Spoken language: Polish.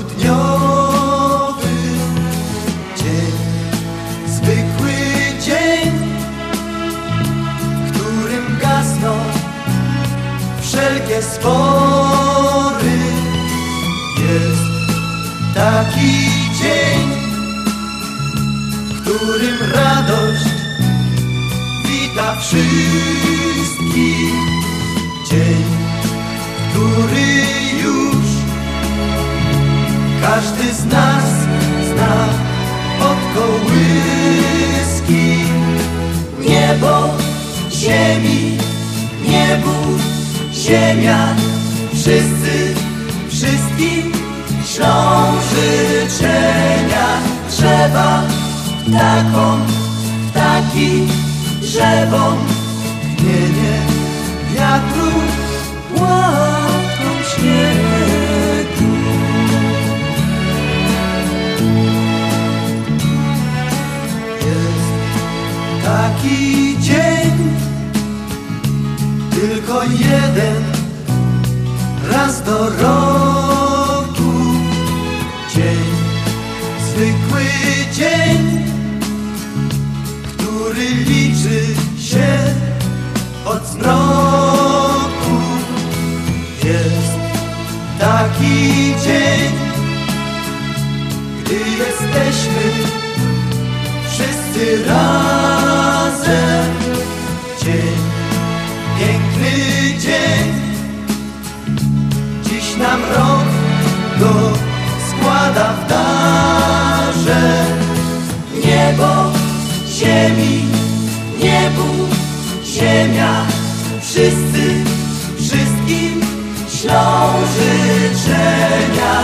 grudniowy dzień, zwykły dzień, w którym gasną wszelkie spory. Jest taki dzień, w którym radość wita wszystkich. Dzień, który już każdy z nas zna od kołyski. Niebo, ziemi, niebu, ziemia, wszyscy, wszystkim ślą życzenia. Drzewa, ptakom, ptaki, drzewom, chmienie, wiatru, łatką raz do roku. Dzień, zwykły dzień, który liczy się od zmroku. Jest taki dzień, gdy jesteśmy wszyscy razem. Dzień, piękny dzień, nam rok go składa w darze. Niebo, ziemi, niebu, ziemia, wszyscy, wszystkim ślą życzenia,